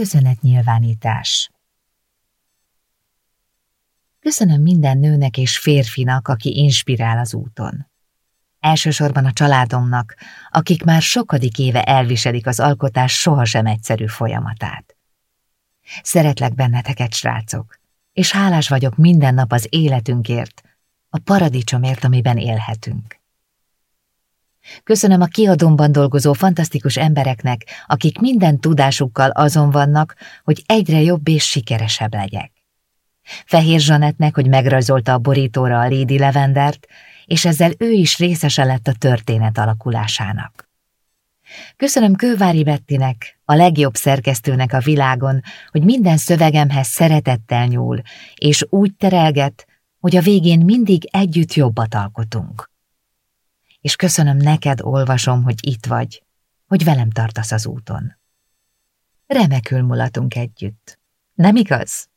Köszönetnyilvánítás Köszönöm minden nőnek és férfinak, aki inspirál az úton. Elsősorban a családomnak, akik már sokadik éve elviselik az alkotás sohasem egyszerű folyamatát. Szeretlek benneteket, srácok, és hálás vagyok minden nap az életünkért, a paradicsomért, amiben élhetünk. Köszönöm a kiadomban dolgozó fantasztikus embereknek, akik minden tudásukkal azon vannak, hogy egyre jobb és sikeresebb legyek. Fehér Zsanettnek, hogy megrajzolta a borítóra a Lady Levendert, és ezzel ő is részese lett a történet alakulásának. Köszönöm Kővári Bettinek, a legjobb szerkesztőnek a világon, hogy minden szövegemhez szeretettel nyúl, és úgy terelget, hogy a végén mindig együtt jobbat alkotunk. És köszönöm neked, olvasom, hogy itt vagy, hogy velem tartasz az úton. Remekül mulatunk együtt. Nem igaz?